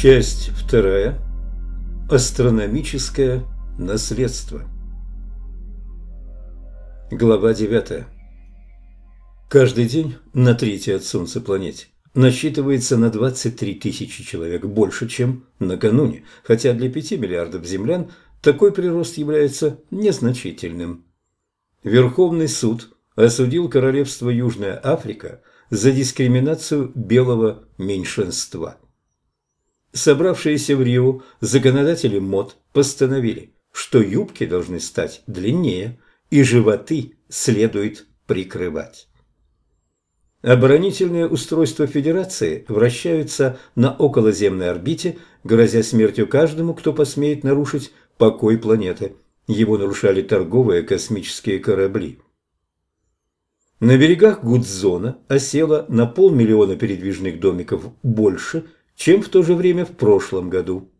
Часть вторая. Астрономическое наследство. Глава 9. Каждый день на третьей от Солнца планете насчитывается на 23 тысячи человек больше, чем накануне, хотя для 5 миллиардов землян такой прирост является незначительным. Верховный суд осудил королевство Южная Африка за дискриминацию белого меньшинства. Собравшиеся в Рио законодатели МОД постановили, что юбки должны стать длиннее и животы следует прикрывать. Оборонительные устройства Федерации вращаются на околоземной орбите, грозя смертью каждому, кто посмеет нарушить покой планеты. Его нарушали торговые космические корабли. На берегах Гудзона осело на полмиллиона передвижных домиков больше – чем в то же время в прошлом году.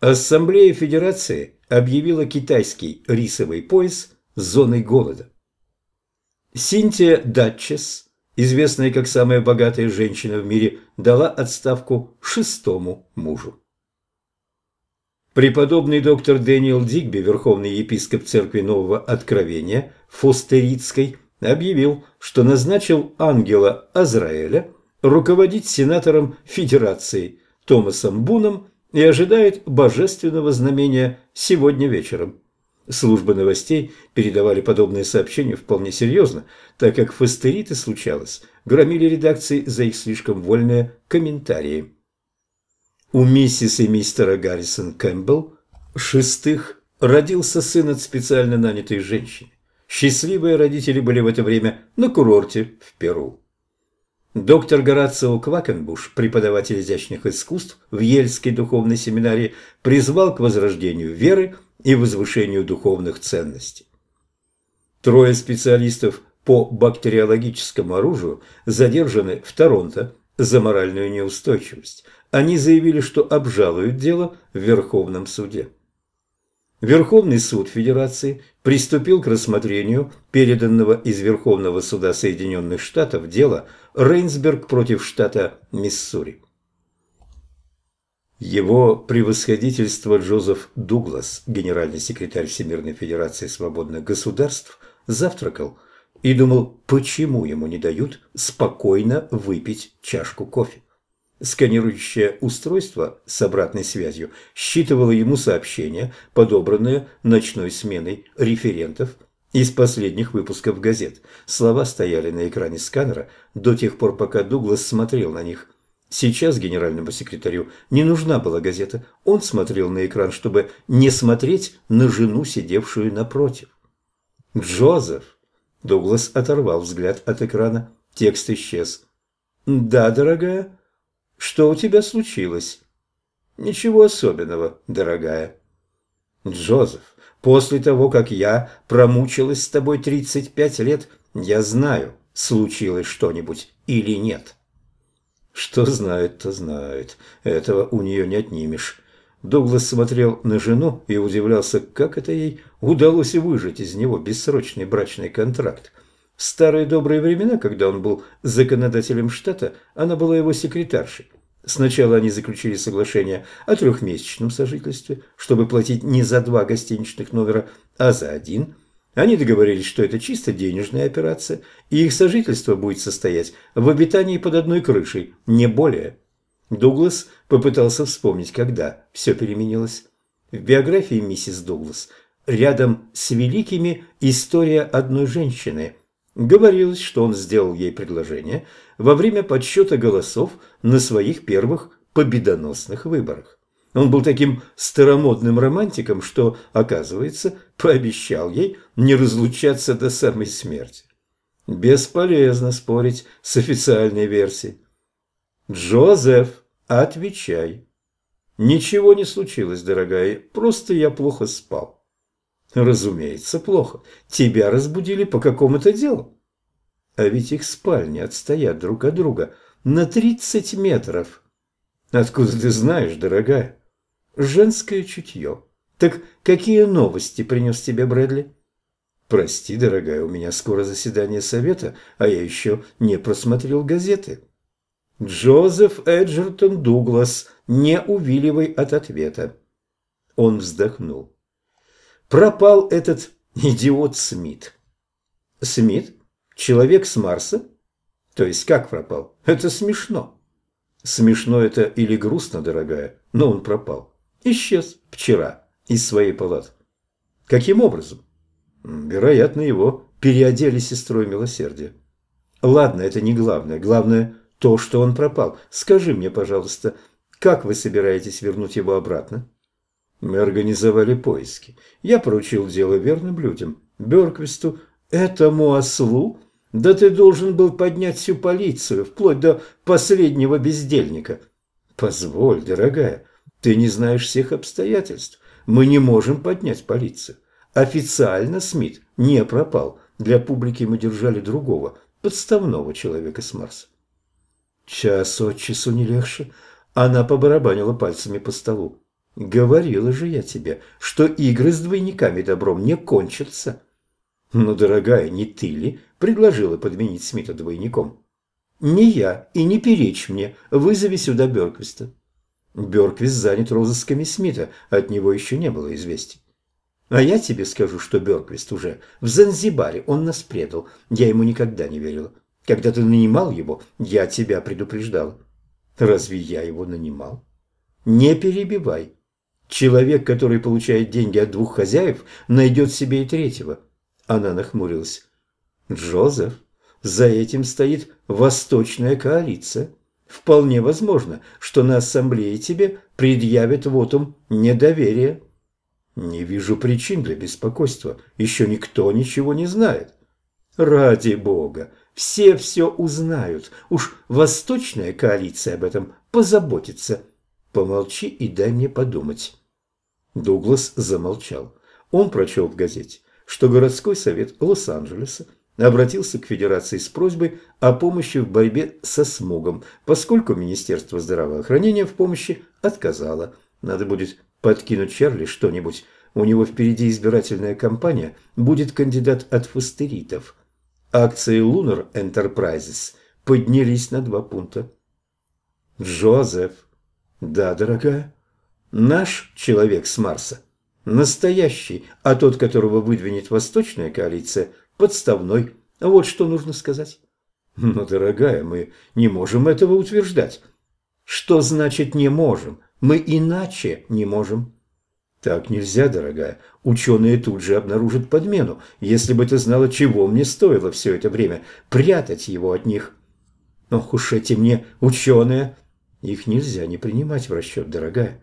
Ассамблея Федерации объявила китайский рисовый пояс зоной голода. Синтия Датчес, известная как самая богатая женщина в мире, дала отставку шестому мужу. Преподобный доктор Дэниел Дигби, верховный епископ церкви Нового Откровения Фостерицкой, объявил, что назначил ангела Азраэля – руководить сенатором Федерации Томасом Буном и ожидает божественного знамения сегодня вечером. Службы новостей передавали подобные сообщения вполне серьезно, так как фастериты случалось, громили редакции за их слишком вольные комментарии. У миссис и мистера Гаррисон Кэмпбелл, шестых, родился сын от специально нанятой женщины. Счастливые родители были в это время на курорте в Перу. Доктор Горацио Квакенбуш, преподаватель изящных искусств в Ельской духовной семинарии, призвал к возрождению веры и возвышению духовных ценностей. Трое специалистов по бактериологическому оружию задержаны в Торонто за моральную неустойчивость. Они заявили, что обжалуют дело в Верховном суде. Верховный суд Федерации приступил к рассмотрению переданного из Верховного суда Соединенных Штатов дела Рейнсберг против штата Миссури. Его превосходительство Джозеф Дуглас, генеральный секретарь Всемирной Федерации Свободных Государств, завтракал и думал, почему ему не дают спокойно выпить чашку кофе. Сканирующее устройство с обратной связью считывало ему сообщения, подобранные ночной сменой референтов из последних выпусков газет. Слова стояли на экране сканера до тех пор, пока Дуглас смотрел на них. Сейчас генеральному секретарю не нужна была газета. Он смотрел на экран, чтобы не смотреть на жену, сидевшую напротив. «Джозеф!» Дуглас оторвал взгляд от экрана. Текст исчез. «Да, дорогая?» Что у тебя случилось? Ничего особенного, дорогая. Джозеф, после того, как я промучилась с тобой 35 лет, я знаю, случилось что-нибудь или нет. Что знает, то знает. Этого у нее не отнимешь. Дуглас смотрел на жену и удивлялся, как это ей удалось выжить из него бессрочный брачный контракт. В старые добрые времена, когда он был законодателем штата, она была его секретаршей. Сначала они заключили соглашение о трехмесячном сожительстве, чтобы платить не за два гостиничных номера, а за один. Они договорились, что это чисто денежная операция, и их сожительство будет состоять в обитании под одной крышей, не более. Дуглас попытался вспомнить, когда все переменилось. В биографии миссис Дуглас рядом с великими история одной женщины – Говорилось, что он сделал ей предложение во время подсчета голосов на своих первых победоносных выборах. Он был таким старомодным романтиком, что, оказывается, пообещал ей не разлучаться до самой смерти. Бесполезно спорить с официальной версией. «Джозеф, отвечай». «Ничего не случилось, дорогая, просто я плохо спал». Разумеется, плохо. Тебя разбудили по какому-то делу. А ведь их спальни отстоят друг от друга на тридцать метров. Откуда ты знаешь, дорогая? Женское чутье. Так какие новости принес тебе Брэдли? Прости, дорогая, у меня скоро заседание совета, а я еще не просмотрел газеты. Джозеф Эджертон Дуглас, не увиливай от ответа. Он вздохнул. Пропал этот идиот Смит. Смит? Человек с Марса? То есть как пропал? Это смешно. Смешно это или грустно, дорогая, но он пропал. Исчез вчера из своей палаты. Каким образом? Вероятно, его переодели сестрой милосердия. Ладно, это не главное. Главное то, что он пропал. Скажи мне, пожалуйста, как вы собираетесь вернуть его обратно? Мы организовали поиски. Я поручил дело верным людям. Берквисту, этому ослу? Да ты должен был поднять всю полицию, вплоть до последнего бездельника. Позволь, дорогая, ты не знаешь всех обстоятельств. Мы не можем поднять полицию. Официально Смит не пропал. Для публики мы держали другого, подставного человека с Марса. Час от часу не легче. Она побарабанила пальцами по столу. Говорила же я тебе, что игры с двойниками добром не кончатся. Ну, дорогая, не ты ли предложила подменить Смита двойником? Не я, и не перечь мне. Вызови сюда Берквиста. Берквист занят розысками Смита, от него еще не было известий. А я тебе скажу, что Берквист уже в Занзибаре, он нас предал. Я ему никогда не верила. Когда ты нанимал его, я тебя предупреждала. Разве я его нанимал? Не перебивай. Человек, который получает деньги от двух хозяев, найдет себе и третьего. Она нахмурилась. Джозеф, за этим стоит восточная коалиция. Вполне возможно, что на ассамблее тебе предъявят вотум недоверия. Не вижу причин для беспокойства. Еще никто ничего не знает. Ради бога, все все узнают. Уж восточная коалиция об этом позаботится. Помолчи и дай мне подумать. Дуглас замолчал. Он прочел в газете, что городской совет Лос-Анджелеса обратился к Федерации с просьбой о помощи в борьбе со смогом, поскольку Министерство здравоохранения в помощи отказало. Надо будет подкинуть Чарли что-нибудь. У него впереди избирательная кампания, будет кандидат от фастеритов. Акции Lunar Enterprises поднялись на два пункта. Джозеф. Да, дорогая. Наш человек с Марса. Настоящий, а тот, которого выдвинет Восточная коалиция, подставной. Вот что нужно сказать. Но, дорогая, мы не можем этого утверждать. Что значит «не можем»? Мы иначе не можем. Так нельзя, дорогая. Ученые тут же обнаружат подмену. Если бы ты знала, чего мне стоило все это время прятать его от них. Ох уж эти мне ученые. Их нельзя не принимать в расчет, дорогая.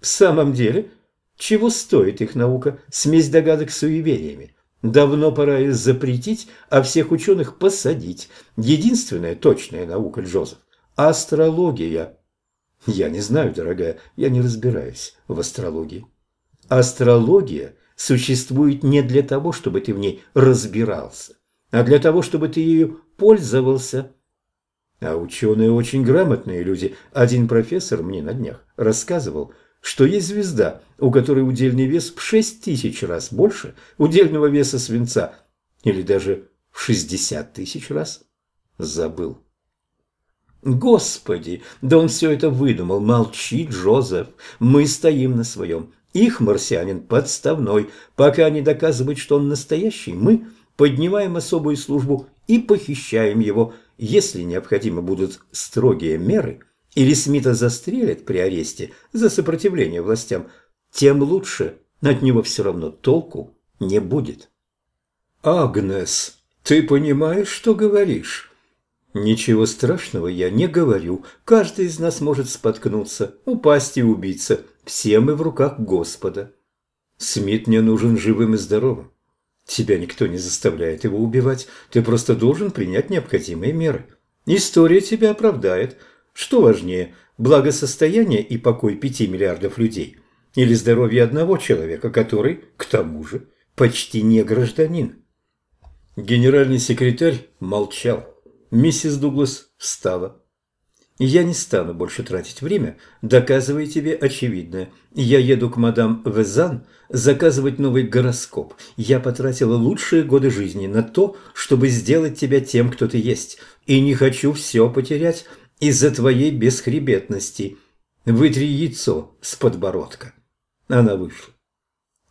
В самом деле, чего стоит их наука, смесь догадок с суевериями? Давно пора их запретить, а всех ученых посадить. Единственная точная наука, Джозеф – астрология. Я не знаю, дорогая, я не разбираюсь в астрологии. Астрология существует не для того, чтобы ты в ней разбирался, а для того, чтобы ты ею пользовался. А ученые очень грамотные люди. Один профессор мне на днях рассказывал, что есть звезда, у которой удельный вес в шесть тысяч раз больше удельного веса свинца, или даже в шестьдесят тысяч раз. Забыл. Господи, да он все это выдумал. Молчи, Джозеф, мы стоим на своем. Их марсианин подставной. Пока они доказывают, что он настоящий, мы поднимаем особую службу и похищаем его. Если необходимы будут строгие меры, или Смита застрелят при аресте за сопротивление властям, тем лучше. От него все равно толку не будет. Агнес, ты понимаешь, что говоришь? Ничего страшного я не говорю. Каждый из нас может споткнуться, упасть и убиться. Все мы в руках Господа. Смит мне нужен живым и здоровым. Тебя никто не заставляет его убивать. Ты просто должен принять необходимые меры. История тебя оправдает. Что важнее, благосостояние и покой пяти миллиардов людей или здоровье одного человека, который, к тому же, почти не гражданин? Генеральный секретарь молчал. Миссис Дуглас встала. «Я не стану больше тратить время, доказывая тебе очевидное. Я еду к мадам Везан заказывать новый гороскоп. Я потратила лучшие годы жизни на то, чтобы сделать тебя тем, кто ты есть. И не хочу все потерять из-за твоей бесхребетности. Вытри яйцо с подбородка». Она вышла.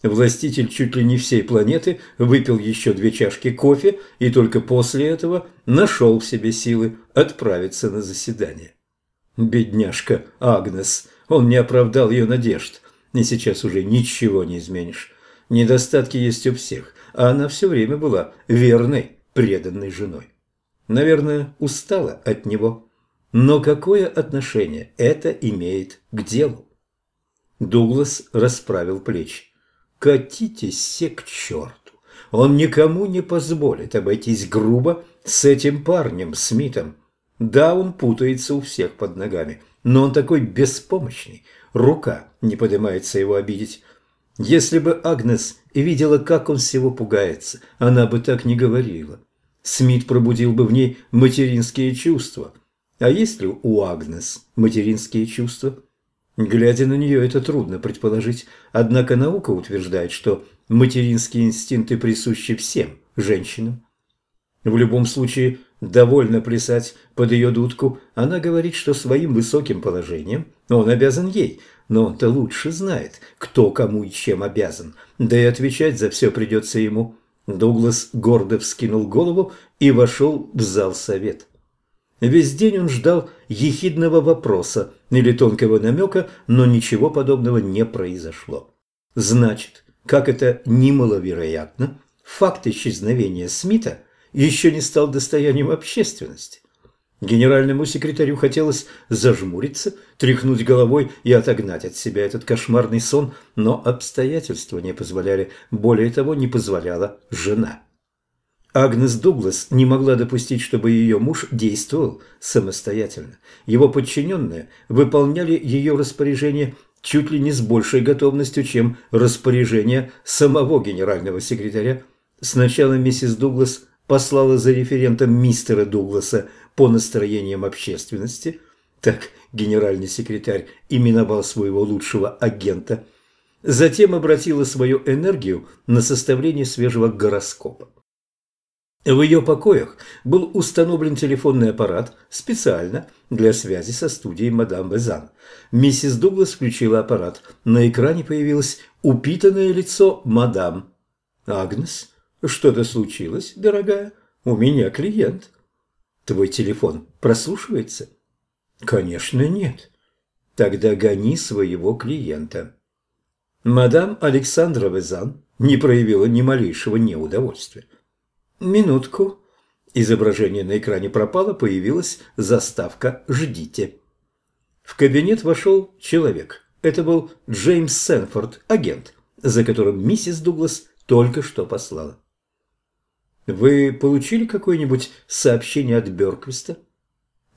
Властитель чуть ли не всей планеты выпил еще две чашки кофе и только после этого нашел в себе силы отправиться на заседание. Бедняжка Агнес, он не оправдал ее надежд, и сейчас уже ничего не изменишь. Недостатки есть у всех, а она все время была верной, преданной женой. Наверное, устала от него. Но какое отношение это имеет к делу? Дуглас расправил плечи. Катитесь все к черту. Он никому не позволит обойтись грубо с этим парнем, Смитом. Да, он путается у всех под ногами, но он такой беспомощный. Рука не поднимается его обидеть. Если бы Агнес видела, как он всего пугается, она бы так не говорила. Смит пробудил бы в ней материнские чувства. А есть ли у Агнес материнские чувства? Глядя на нее, это трудно предположить, однако наука утверждает, что материнские инстинкты присущи всем женщинам. В любом случае, довольно плясать под ее дудку, она говорит, что своим высоким положением он обязан ей, но он-то лучше знает, кто кому и чем обязан, да и отвечать за все придется ему. Дуглас гордо вскинул голову и вошел в зал совет. Весь день он ждал ехидного вопроса или тонкого намека, но ничего подобного не произошло. Значит, как это немаловероятно, факт исчезновения Смита еще не стал достоянием общественности. Генеральному секретарю хотелось зажмуриться, тряхнуть головой и отогнать от себя этот кошмарный сон, но обстоятельства не позволяли, более того, не позволяла жена. Агнес Дуглас не могла допустить, чтобы ее муж действовал самостоятельно. Его подчиненные выполняли ее распоряжение чуть ли не с большей готовностью, чем распоряжение самого генерального секретаря. Сначала миссис Дуглас послала за референтом мистера Дугласа по настроениям общественности, так генеральный секретарь именовал своего лучшего агента, затем обратила свою энергию на составление свежего гороскопа. В ее покоях был установлен телефонный аппарат специально для связи со студией мадам Безан. Миссис Дуглас включила аппарат. На экране появилось упитанное лицо мадам. «Агнес, что-то случилось, дорогая? У меня клиент». «Твой телефон прослушивается?» «Конечно нет». «Тогда гони своего клиента». Мадам Александра Везан не проявила ни малейшего неудовольствия. Минутку. Изображение на экране пропало, появилась заставка «Ждите». В кабинет вошел человек. Это был Джеймс Сенфорд, агент, за которым миссис Дуглас только что послала. «Вы получили какое-нибудь сообщение от Бёрквиста?»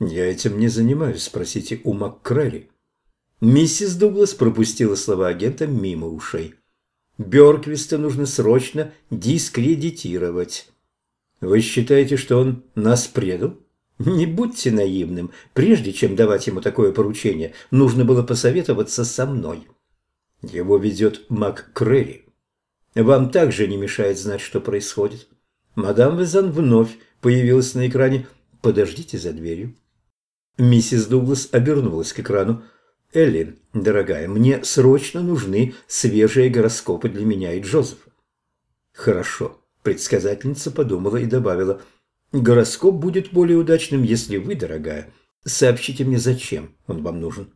«Я этим не занимаюсь, спросите у МакКрелли». Миссис Дуглас пропустила слова агента мимо ушей. Бёрквиста нужно срочно дискредитировать. Вы считаете, что он нас предал? Не будьте наивным. Прежде чем давать ему такое поручение, нужно было посоветоваться со мной. Его ведет Мак Крэри. Вам также не мешает знать, что происходит. Мадам Везан вновь появилась на экране. Подождите за дверью. Миссис Дуглас обернулась к экрану. «Эллин, дорогая, мне срочно нужны свежие гороскопы для меня и Джозефа». «Хорошо. Предсказательница подумала и добавила. «Гороскоп будет более удачным, если вы, дорогая, сообщите мне, зачем он вам нужен».